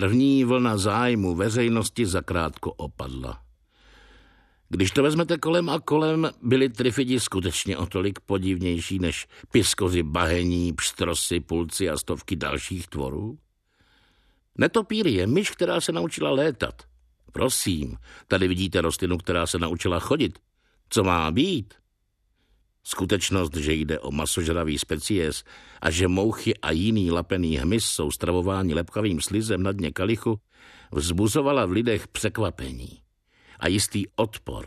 První vlna zájmu veřejnosti zakrátko opadla. Když to vezmete kolem a kolem, byli trifidi skutečně o tolik podivnější než piskoři bahení, pštrosy, pulci a stovky dalších tvorů? Netopír je myš, která se naučila létat. Prosím, tady vidíte rostlinu, která se naučila chodit. Co má být? Skutečnost, že jde o masožravý species a že mouchy a jiný lapený hmyz jsou stravováni lepkavým slizem na dně kalichu, vzbuzovala v lidech překvapení a jistý odpor.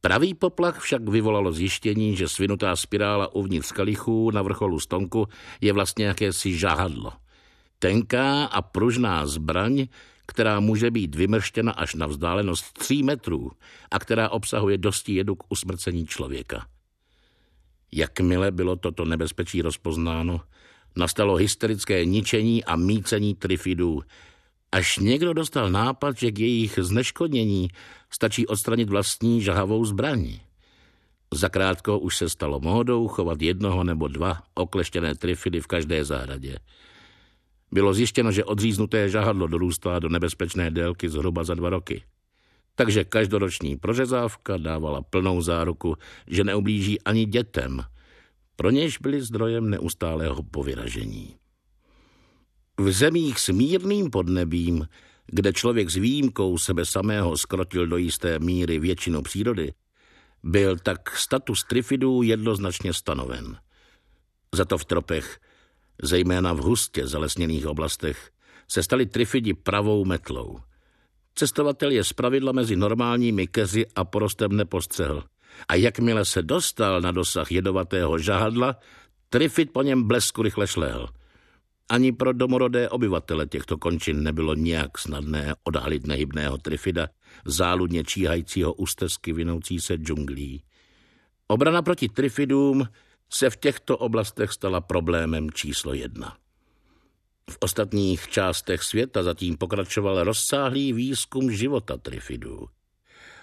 Pravý poplach však vyvolalo zjištění, že svinutá spirála uvnitř kalichů na vrcholu stonku je vlastně jakési žahadlo. Tenká a pružná zbraň, která může být vymrštěna až na vzdálenost tří metrů a která obsahuje dosti jedu k usmrcení člověka. Jakmile bylo toto nebezpečí rozpoznáno, nastalo hysterické ničení a mícení trifidů, až někdo dostal nápad, že k jejich zneškodnění stačí odstranit vlastní žahavou zbraň. Zakrátko už se stalo módou chovat jednoho nebo dva okleštěné trifidy v každé zahradě. Bylo zjištěno, že odříznuté žahadlo dorůstá do nebezpečné délky zhruba za dva roky. Takže každoroční prořezávka dávala plnou záruku, že neublíží ani dětem, pro něž byly zdrojem neustálého povyražení. V zemích s mírným podnebím, kde člověk s výjimkou sebe samého skrotil do jisté míry většinu přírody, byl tak status trifidů jednoznačně stanoven. Za to v tropech, zejména v hustě zalesněných oblastech, se stali trifidi pravou metlou. Cestovatel je zpravidla mezi normálními keři a porostem nepostřehl. A jakmile se dostal na dosah jedovatého žahadla, trifid po něm blesku rychle šlehl – ani pro domorodé obyvatele těchto končin nebylo nijak snadné odhalit nehybného trifida, záludně číhajícího ústezky vinoucí se džunglí. Obrana proti trifidům se v těchto oblastech stala problémem číslo jedna. V ostatních částech světa zatím pokračoval rozsáhlý výzkum života trifidů.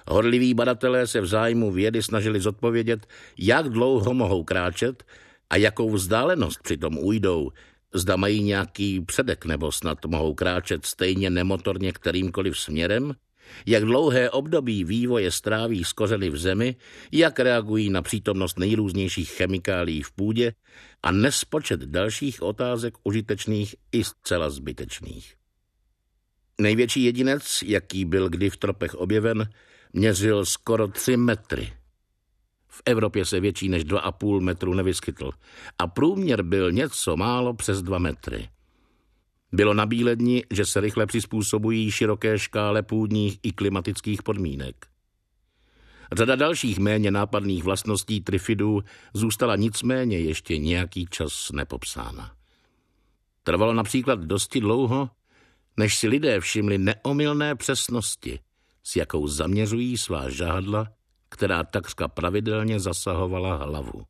Horliví badatelé se v zájmu vědy snažili zodpovědět, jak dlouho mohou kráčet a jakou vzdálenost přitom ujdou, Zda mají nějaký předek nebo snad mohou kráčet stejně nemotorně kterýmkoliv směrem? Jak dlouhé období vývoje stráví z kořeny v zemi, jak reagují na přítomnost nejrůznějších chemikálí v půdě a nespočet dalších otázek užitečných i zcela zbytečných. Největší jedinec, jaký byl kdy v tropech objeven, měřil skoro tři metry – v Evropě se větší než 2,5 metru nevyskytl a průměr byl něco málo přes 2 metry. Bylo na bíledni, že se rychle přizpůsobují široké škále půdních i klimatických podmínek. Řada dalších méně nápadných vlastností trifidů zůstala nicméně ještě nějaký čas nepopsána. Trvalo například dosti dlouho, než si lidé všimli neomylné přesnosti, s jakou zaměřují svá žádla která takřka pravidelně zasahovala hlavu.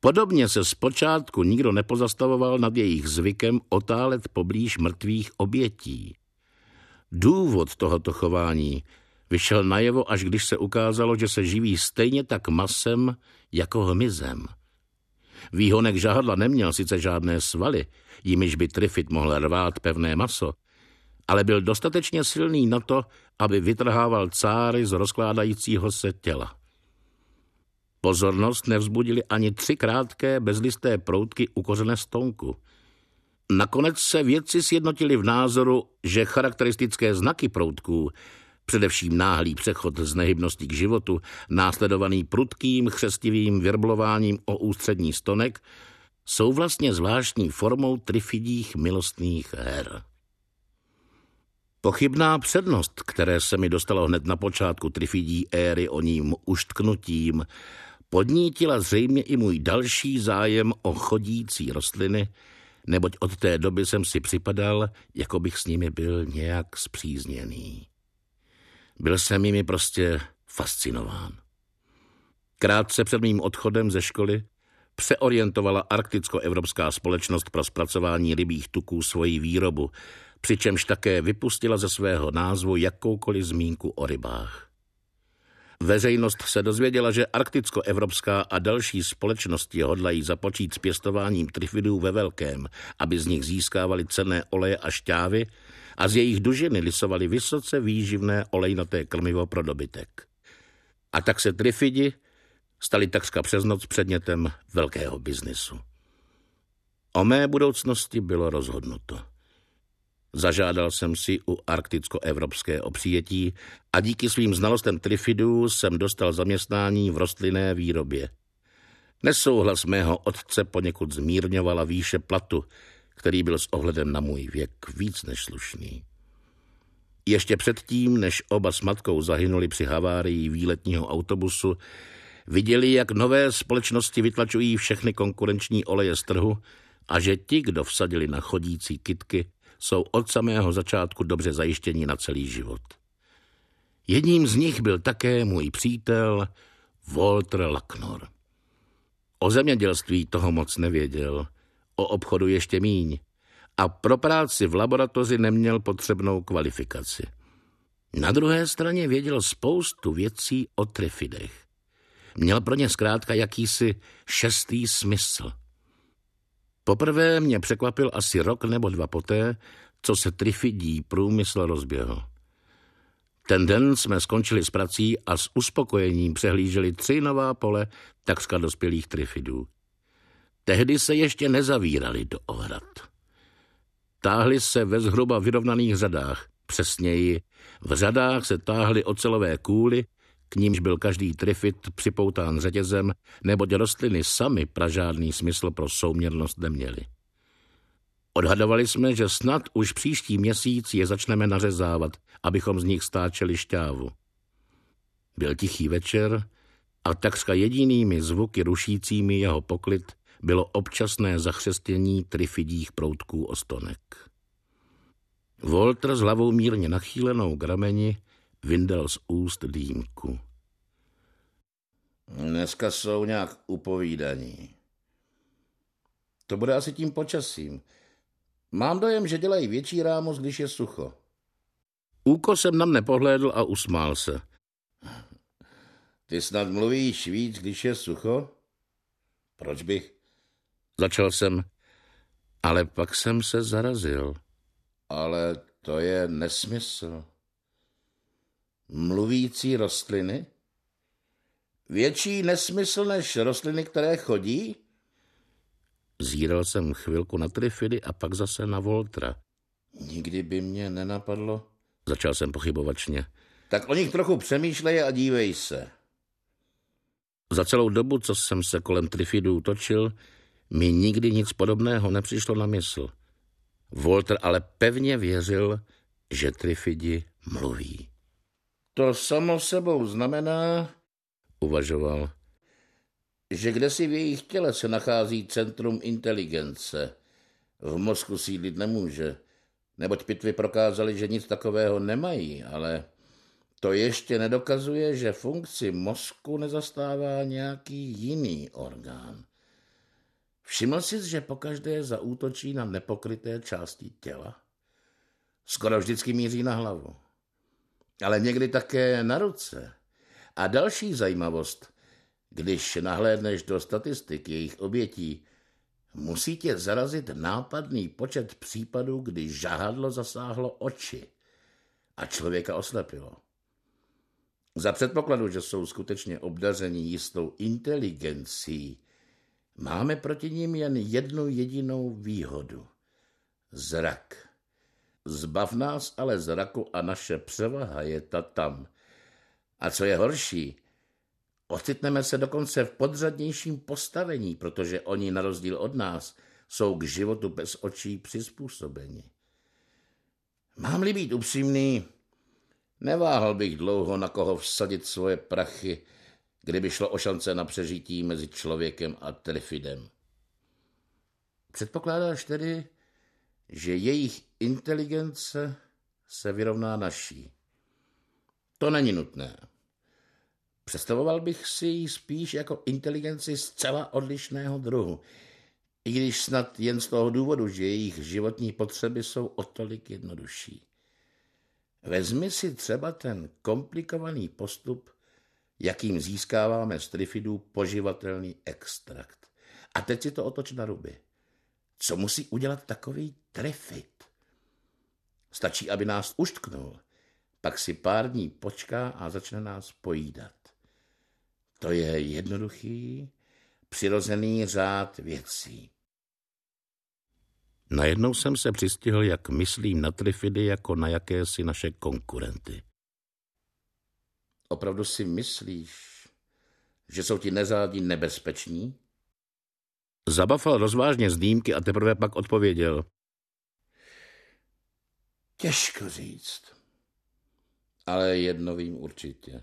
Podobně se zpočátku nikdo nepozastavoval nad jejich zvykem otálet poblíž mrtvých obětí. Důvod tohoto chování vyšel najevo, až když se ukázalo, že se živí stejně tak masem jako hmyzem. Výhonek žahadla neměl sice žádné svaly, jimiž by trifit mohl rvát pevné maso, ale byl dostatečně silný na to, aby vytrhával cáry z rozkládajícího se těla. Pozornost nevzbudili ani tři krátké bezlisté proutky u kořené stonku. Nakonec se vědci sjednotili v názoru, že charakteristické znaky proutků, především náhlý přechod z nehybnosti k životu, následovaný prudkým chřestivým vyrblováním o ústřední stonek, jsou vlastně zvláštní formou trifidích milostných her. Pochybná přednost, které se mi dostalo hned na počátku trifidí éry o ním uštknutím, podnítila zřejmě i můj další zájem o chodící rostliny, neboť od té doby jsem si připadal, jako bych s nimi byl nějak zpřízněný. Byl jsem jimi prostě fascinován. Krátce před mým odchodem ze školy přeorientovala Arkticko-Evropská společnost pro zpracování rybích tuků svoji výrobu, přičemž také vypustila ze svého názvu jakoukoliv zmínku o rybách. Veřejnost se dozvěděla, že arkticko-evropská a další společnosti hodlají započít s pěstováním trifidů ve velkém, aby z nich získávali cenné oleje a šťávy a z jejich dužiny lisovali vysoce výživné olejnaté krmivo pro dobytek. A tak se trifidi stali takřka přes noc předmětem velkého biznisu. O mé budoucnosti bylo rozhodnuto. Zažádal jsem si u arkticko-evropské přijetí a díky svým znalostem trifidů jsem dostal zaměstnání v rostlinné výrobě. Nesouhlas mého otce poněkud zmírňovala výše platu, který byl s ohledem na můj věk víc než slušný. Ještě předtím, než oba s matkou zahynuli při havárii výletního autobusu, viděli, jak nové společnosti vytlačují všechny konkurenční oleje z trhu a že ti, kdo vsadili na chodící kitky, jsou od samého začátku dobře zajištěni na celý život. Jedním z nich byl také můj přítel Walter Lacknor. O zemědělství toho moc nevěděl, o obchodu ještě míň a pro práci v laboratoři neměl potřebnou kvalifikaci. Na druhé straně věděl spoustu věcí o trifidech. Měl pro ně zkrátka jakýsi šestý smysl. Poprvé mě překvapil asi rok nebo dva poté, co se trifidí průmysl rozběhl. Ten den jsme skončili s prací a s uspokojením přehlíželi tři nová pole takřka dospělých trifidů. Tehdy se ještě nezavírali do ohrad. Táhli se ve zhruba vyrovnaných řadách, přesněji v řadách se táhly ocelové kůly, k nímž byl každý trifit připoután řetězem, neboť rostliny sami pražádný smysl pro souměrnost neměly. Odhadovali jsme, že snad už příští měsíc je začneme nařezávat, abychom z nich stáčeli šťávu. Byl tichý večer a takřka jedinými zvuky rušícími jeho poklid bylo občasné zachřestění trifidích proutků ostonek. Walter s hlavou mírně nachýlenou k rameni vyndal z úst dýmku. Dneska jsou nějak upovídaní. To bude asi tím počasím. Mám dojem, že dělají větší rámos, když je sucho. Úkosem na mne pohlédl a usmál se. Ty snad mluvíš víc, když je sucho? Proč bych? Začal jsem, ale pak jsem se zarazil. Ale to je nesmysl. Mluvící rostliny? Větší nesmysl než rostliny, které chodí? Zíral jsem chvilku na Trifidy a pak zase na Voltra. Nikdy by mě nenapadlo, začal jsem pochybovačně. Tak o nich trochu přemýšlej a dívej se. Za celou dobu, co jsem se kolem Trifidů točil, mi nikdy nic podobného nepřišlo na mysl. Walter ale pevně věřil, že Trifidi mluví. To samo sebou znamená, uvažoval, že kde si v jejich těle se nachází centrum inteligence. V mozku sídlit nemůže, neboť pitvy prokázaly, že nic takového nemají, ale to ještě nedokazuje, že funkci mozku nezastává nějaký jiný orgán. Všiml jsi, že pokaždé zaútočí na nepokryté části těla? Skoro vždycky míří na hlavu. Ale někdy také na ruce. A další zajímavost – když nahlédneš do statistik jejich obětí, musí tě zarazit nápadný počet případů, kdy žahadlo zasáhlo oči a člověka oslepilo. Za předpokladu, že jsou skutečně obdařeni jistou inteligencí, máme proti ním jen jednu jedinou výhodu. Zrak. Zbav nás ale zraku a naše převaha je ta tam. A co je horší, Ocitneme se dokonce v podřadnějším postavení, protože oni na rozdíl od nás jsou k životu bez očí přizpůsobeni. Mám-li být upřímný, neváhal bych dlouho na koho vsadit svoje prachy, kdyby šlo o šance na přežití mezi člověkem a trifidem. Předpokládáš tedy, že jejich inteligence se vyrovná naší. To není nutné. Představoval bych si ji spíš jako inteligenci zcela odlišného druhu, i když snad jen z toho důvodu, že jejich životní potřeby jsou o tolik jednodušší. Vezmi si třeba ten komplikovaný postup jakým získáváme z trifidů poživatelný extrakt. A teď si to otoč na ruby. Co musí udělat takový trifid? Stačí, aby nás uštknul. Pak si pár dní počká a začne nás pojídat. To je jednoduchý, přirozený řád věcí. Najednou jsem se přistihl, jak myslím na trifidy jako na jakési naše konkurenty. Opravdu si myslíš, že jsou ti nezádi nebezpeční? Zabafal rozvážně z dýmky a teprve pak odpověděl. Těžko říct. Ale jedno vím určitě.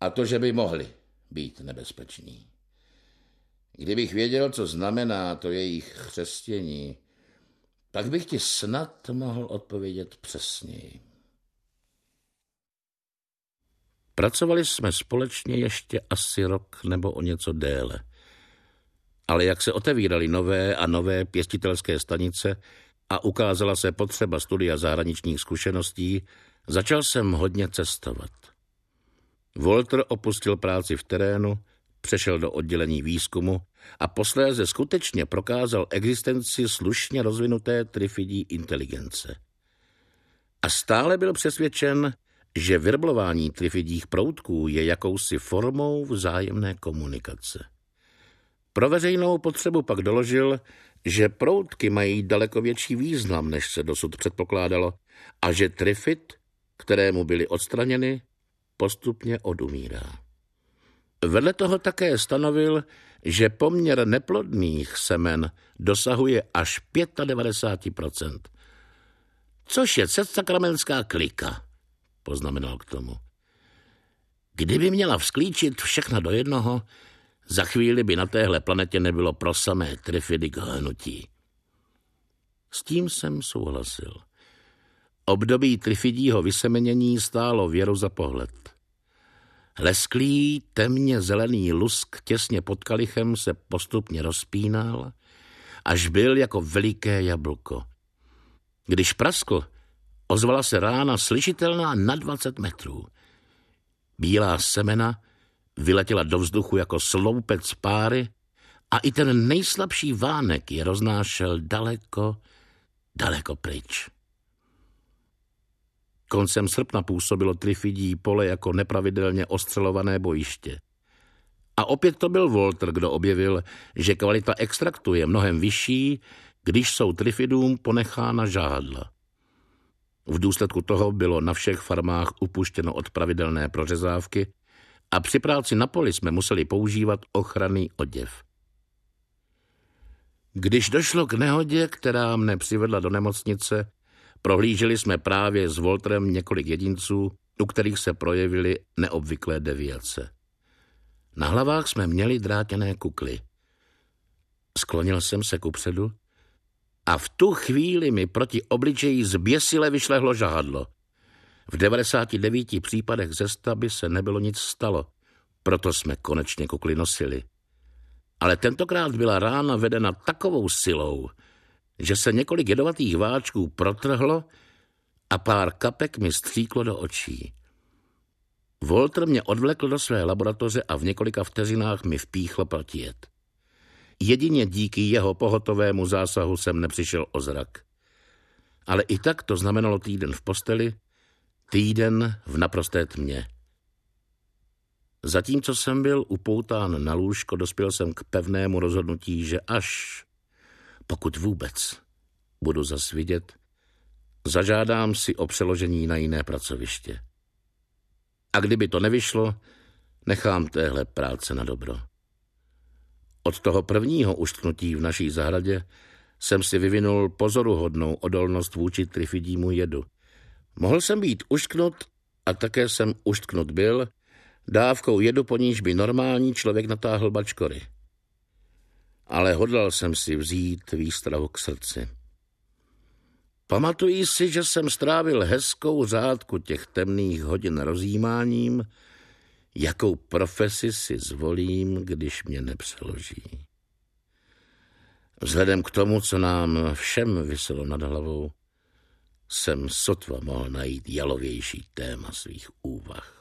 A to, že by mohli být nebezpeční. Kdybych věděl, co znamená to jejich chřestění, tak bych ti snad mohl odpovědět přesněji. Pracovali jsme společně ještě asi rok nebo o něco déle. Ale jak se otevíraly nové a nové pěstitelské stanice a ukázala se potřeba studia zahraničních zkušeností, začal jsem hodně cestovat. Walter opustil práci v terénu, přešel do oddělení výzkumu a posléze skutečně prokázal existenci slušně rozvinuté trifidí inteligence. A stále byl přesvědčen, že vyrblování trifidích proutků je jakousi formou vzájemné komunikace. Pro veřejnou potřebu pak doložil, že proutky mají daleko větší význam, než se dosud předpokládalo, a že trifid, kterému byly odstraněny, postupně odumírá. Vedle toho také stanovil, že poměr neplodných semen dosahuje až 95%, což je sakramentská klika, poznamenal k tomu. Kdyby měla vzklíčit všechno do jednoho, za chvíli by na téhle planetě nebylo pro samé trifidy k hnutí. S tím jsem souhlasil. Období trifidího vysemenění stálo věru za pohled. Lesklý, temně zelený lusk těsně pod kalichem se postupně rozpínal, až byl jako veliké jablko. Když praskl, ozvala se rána slyšitelná na 20 metrů. Bílá semena vyletěla do vzduchu jako sloupec páry a i ten nejslabší vánek je roznášel daleko, daleko pryč. Koncem srpna působilo trifidí pole jako nepravidelně ostřelované bojiště. A opět to byl Walter, kdo objevil, že kvalita extraktu je mnohem vyšší, když jsou trifidům ponechána žádla. V důsledku toho bylo na všech farmách upuštěno od pravidelné prořezávky a při práci na poli jsme museli používat ochranný oděv. Když došlo k nehodě, která mne přivedla do nemocnice, Prohlíželi jsme právě s Voltrem několik jedinců, u kterých se projevily neobvyklé deviace. Na hlavách jsme měli drátěné kukly. Sklonil jsem se kupředu a v tu chvíli mi proti obličeji zběsile vyšlehlo žádlo. V 99 případech ze stavby se nebylo nic stalo, proto jsme konečně kukly nosili. Ale tentokrát byla rána vedena takovou silou, že se několik jedovatých váčků protrhlo a pár kapek mi stříklo do očí. Walter mě odvlekl do své laboratoře a v několika vteřinách mi vpíchl protijet. Jedině díky jeho pohotovému zásahu jsem nepřišel o zrak. Ale i tak to znamenalo týden v posteli, týden v naprosté tmě. Zatímco jsem byl upoután na lůžko, dospěl jsem k pevnému rozhodnutí, že až pokud vůbec budu zas vidět, zažádám si o přeložení na jiné pracoviště. A kdyby to nevyšlo, nechám téhle práce na dobro. Od toho prvního uštknutí v naší zahradě jsem si vyvinul pozoruhodnou odolnost vůči trifidímu jedu. Mohl jsem být uštknut a také jsem uštknut byl dávkou jedu, po níž by normální člověk natáhl bačkory ale hodlal jsem si vzít výstrahu k srdci. Pamatuji si, že jsem strávil hezkou řádku těch temných hodin rozjímáním, jakou profesi si zvolím, když mě nepřeloží. Vzhledem k tomu, co nám všem vyselo nad hlavou, jsem sotva mohl najít jalovější téma svých úvah.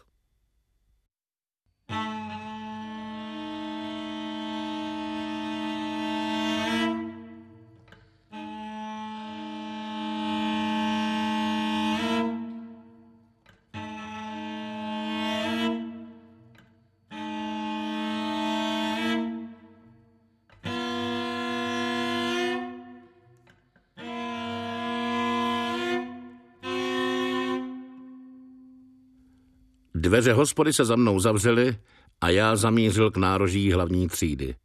Dveře hospody se za mnou zavřely a já zamířil k nároží hlavní třídy.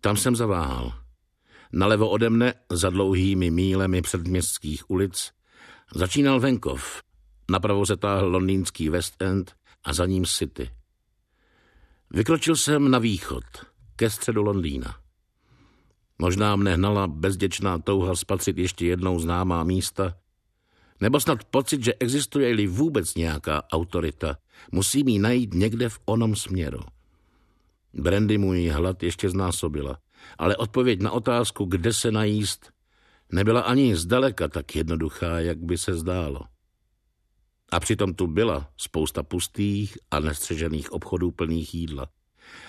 Tam jsem zaváhal. Nalevo ode mne, za dlouhými mílemi předměstských ulic, začínal venkov. Napravo se táhl londýnský West End a za ním City. Vykročil jsem na východ, ke středu Londýna. Možná mne hnala bezděčná touha spatřit ještě jednou známá místa, nebo snad pocit, že existuje-li vůbec nějaká autorita, musí mi najít někde v onom směru. Brandy můj hlad ještě znásobila, ale odpověď na otázku, kde se najíst, nebyla ani zdaleka tak jednoduchá, jak by se zdálo. A přitom tu byla spousta pustých a nestřežených obchodů plných jídla.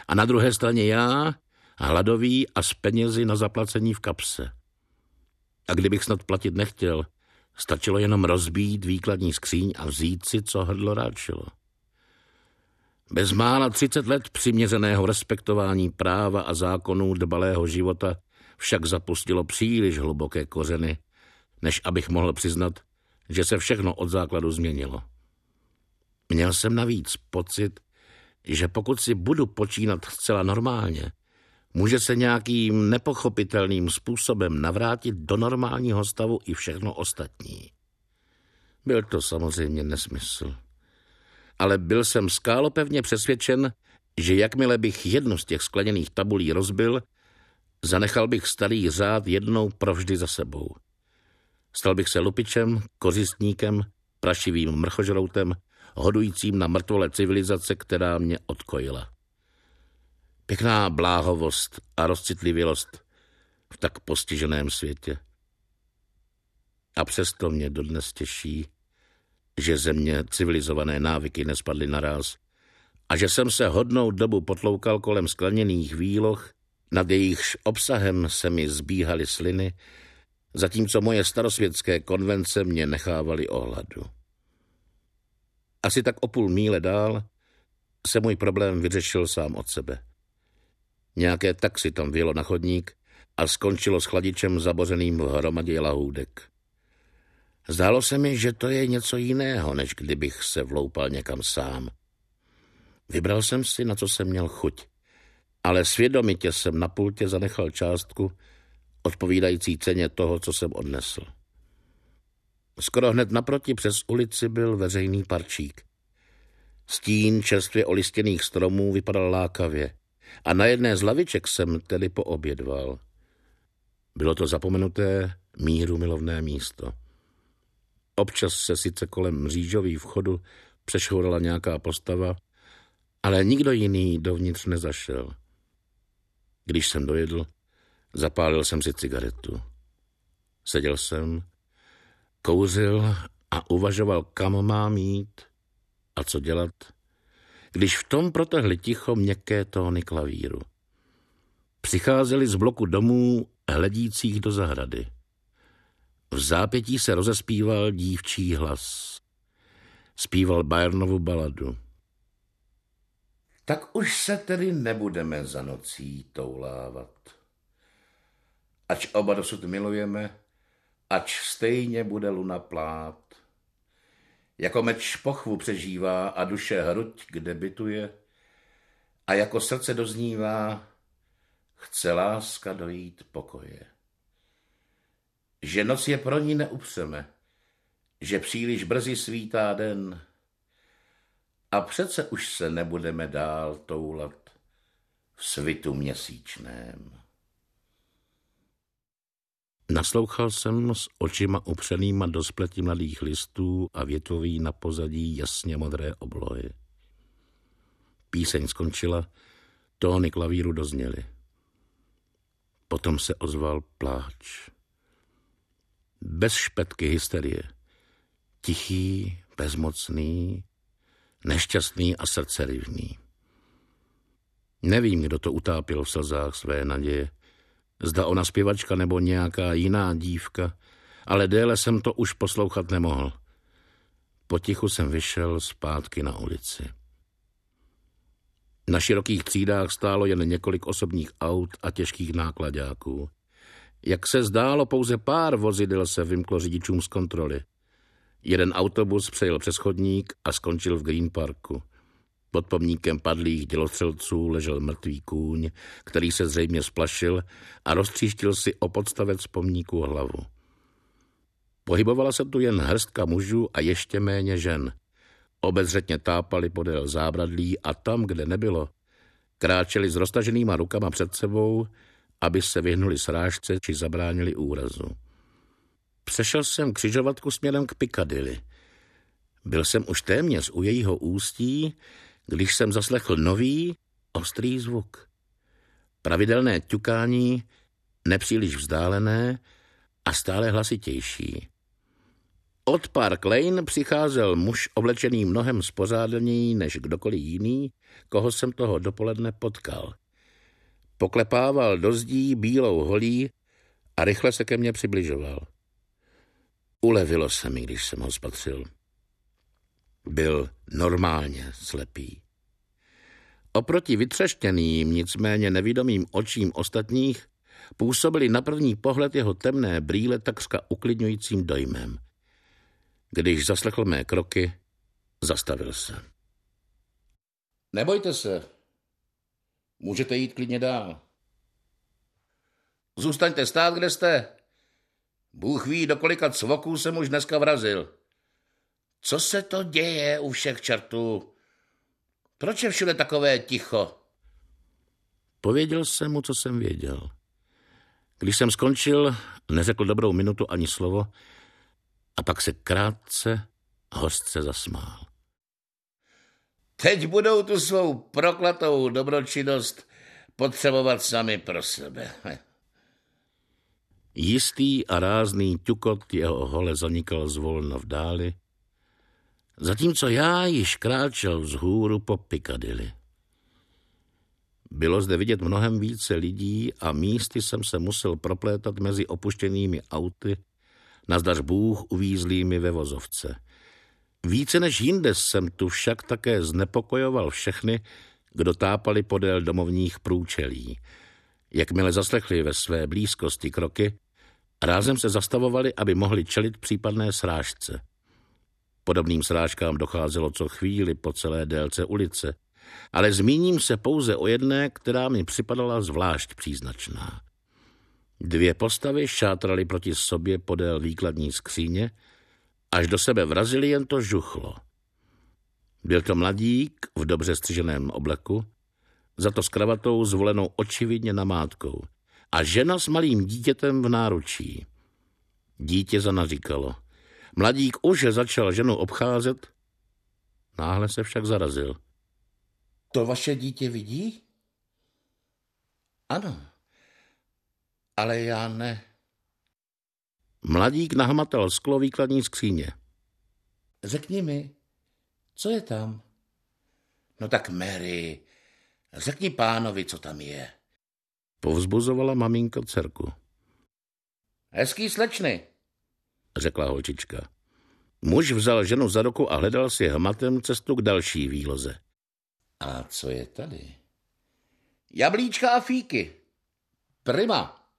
A na druhé straně já, hladový a s penězi na zaplacení v kapse. A kdybych snad platit nechtěl, stačilo jenom rozbít výkladní skříň a vzít si, co hrdlo ráčilo. Bezmála třicet let přiměřeného respektování práva a zákonů dbalého života však zapustilo příliš hluboké kořeny, než abych mohl přiznat, že se všechno od základu změnilo. Měl jsem navíc pocit, že pokud si budu počínat zcela normálně, může se nějakým nepochopitelným způsobem navrátit do normálního stavu i všechno ostatní. Byl to samozřejmě nesmysl. Ale byl jsem skálopevně přesvědčen, že jakmile bych jednu z těch skleněných tabulí rozbil, zanechal bych starý řád jednou provždy za sebou. Stal bych se lupičem, kořistníkem, prašivým mrchožroutem, hodujícím na mrtvole civilizace, která mě odkojila. Pěkná bláhovost a rozcitlivělost v tak postiženém světě. A přesto mě dodnes těší, že země civilizované návyky nespadly naraz a že jsem se hodnou dobu potloukal kolem skleněných výloh, nad jejichž obsahem se mi zbíhaly sliny, zatímco moje starosvětské konvence mě nechávaly ohladu. Asi tak o půl míle dál se můj problém vyřešil sám od sebe. Nějaké taxi tam vyjelo na chodník a skončilo s chladičem zabořeným v hromadě lahůdek. Zdálo se mi, že to je něco jiného, než kdybych se vloupal někam sám. Vybral jsem si, na co jsem měl chuť, ale svědomitě jsem na pultě zanechal částku odpovídající ceně toho, co jsem odnesl. Skoro hned naproti přes ulici byl veřejný parčík. Stín čerstvě olistěných stromů vypadal lákavě a na jedné z laviček jsem tedy poobědval. Bylo to zapomenuté míru milovné místo. Občas se sice kolem mřížový vchodu přešhourala nějaká postava, ale nikdo jiný dovnitř nezašel. Když jsem dojedl, zapálil jsem si cigaretu. Seděl jsem, kouřil a uvažoval, kam mám jít a co dělat, když v tom protehly ticho měkké tóny klavíru. Přicházeli z bloku domů hledících do zahrady. V zápětí se rozespíval dívčí hlas. Spíval Bayernovu baladu. Tak už se tedy nebudeme za nocí toulávat. Ač oba dosud milujeme, ač stejně bude luna plát. Jako meč pochvu přežívá a duše hruď, kde bytuje, a jako srdce doznívá, chce láska dojít pokoje. Že noc je pro ní neupřeme, že příliš brzy svítá den a přece už se nebudeme dál toulat v svitu měsíčném. Naslouchal jsem s očima upřenýma do spletí mladých listů a větvoví na pozadí jasně modré oblohy. Píseň skončila, tóny klavíru dozněly. Potom se ozval pláč. Bez špetky hysterie. Tichý, bezmocný, nešťastný a srdcerivný. Nevím, kdo to utápil v slzách své naděje, Zda ona zpěvačka nebo nějaká jiná dívka, ale déle jsem to už poslouchat nemohl. Potichu jsem vyšel zpátky na ulici. Na širokých třídách stálo jen několik osobních aut a těžkých nákladáků. Jak se zdálo, pouze pár vozidel se vymklo řidičům z kontroly. Jeden autobus přejel přes chodník a skončil v Green Parku. Pod pomníkem padlých dělostřelců ležel mrtvý kůň, který se zřejmě splašil a roztříštil si o podstavec pomníku hlavu. Pohybovala se tu jen hrstka mužů a ještě méně žen. Obezřetně tápali podél zábradlí a tam, kde nebylo, kráčeli s roztaženýma rukama před sebou, aby se vyhnuli srážce či zabránili úrazu. Přešel jsem křižovatku směrem k Piccadilly. Byl jsem už téměř u jejího ústí, když jsem zaslechl nový, ostrý zvuk. Pravidelné ťukání, nepříliš vzdálené a stále hlasitější. Od Park Lane přicházel muž oblečený mnohem spořádaněji než kdokoliv jiný, koho jsem toho dopoledne potkal. Poklepával do zdí bílou holí a rychle se ke mně přibližoval. Ulevilo se mi, když jsem ho spatřil. Byl normálně slepý. Oproti vytřeštěným, nicméně nevidomým očím ostatních působily na první pohled jeho temné brýle takřka uklidňujícím dojmem. Když zaslechl mé kroky, zastavil se. Nebojte se. Můžete jít klidně dál. Zůstaňte stát, kde jste. Bůh ví, do kolika cvoků jsem už dneska vrazil. Co se to děje u všech čertů? Proč je všude takové ticho? Pověděl jsem mu, co jsem věděl. Když jsem skončil, neřekl dobrou minutu ani slovo a pak se krátce hostce zasmál. Teď budou tu svou proklatou dobročinnost potřebovat sami pro sebe. Jistý a rázný ťukot jeho hole zanikal zvolno v dáli, zatímco já již kráčel vzhůru po Piccadilly. Bylo zde vidět mnohem více lidí a místy jsem se musel proplétat mezi opuštěnými auty, nazdař Bůh uvízlými ve vozovce. Více než jinde jsem tu však také znepokojoval všechny, kdo tápali podél domovních průčelí. Jakmile zaslechli ve své blízkosti kroky, rázem se zastavovali, aby mohli čelit případné srážce. Podobným srážkám docházelo co chvíli po celé délce ulice, ale zmíním se pouze o jedné, která mi připadala zvlášť příznačná. Dvě postavy šátraly proti sobě podél výkladní skříně, až do sebe vrazili jen to žuchlo. Byl to mladík v dobře střiženém obleku, za to s kravatou zvolenou očividně namátkou a žena s malým dítětem v náručí. Dítě zanaříkalo. Mladík už začal ženu obcházet, náhle se však zarazil. To vaše dítě vidí? Ano, ale já ne. Mladík nahmatal sklo výkladní skříně. Řekni mi, co je tam? No tak Mary, řekni pánovi, co tam je. Povzbuzovala maminka dcerku. Hezký slečny, řekla holčička. Muž vzal ženu za ruku a hledal si hmatem cestu k další výloze. A co je tady? Jablíčka a fíky. Prima,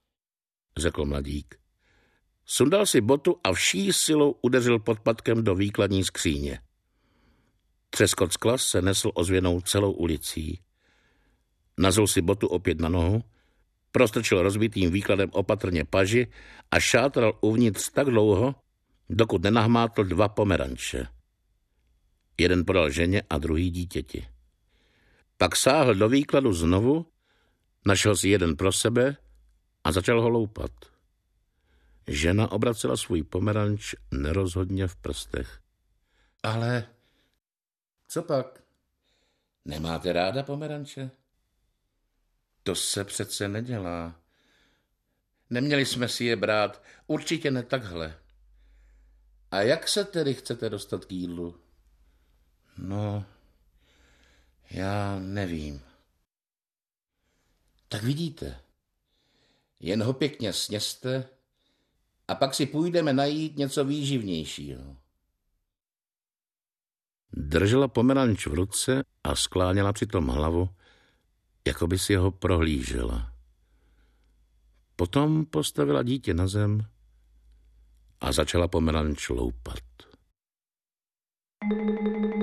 řekl mladík. Sundal si botu a vší silou udeřil podpadkem do výkladní skříně. Třeskot skla se nesl ozvěnou celou ulicí. Nazl si botu opět na nohu, prostrčil rozbitým výkladem opatrně paži a šátral uvnitř tak dlouho, dokud nenahmátl dva pomeranče. Jeden podal ženě a druhý dítěti. Pak sáhl do výkladu znovu, našel si jeden pro sebe a začal ho loupat. Žena obracela svůj pomeranč nerozhodně v prstech. Ale co pak? Nemáte ráda pomeranče? To se přece nedělá. Neměli jsme si je brát, určitě ne takhle. A jak se tedy chcete dostat k jídlu? No, já nevím. Tak vidíte, jen ho pěkně sněste a pak si půjdeme najít něco výživnějšího. Držela pomeranč v ruce a skláněla přitom hlavu, jako by si ho prohlížela. Potom postavila dítě na zem a začala pomeranč loupat. thank you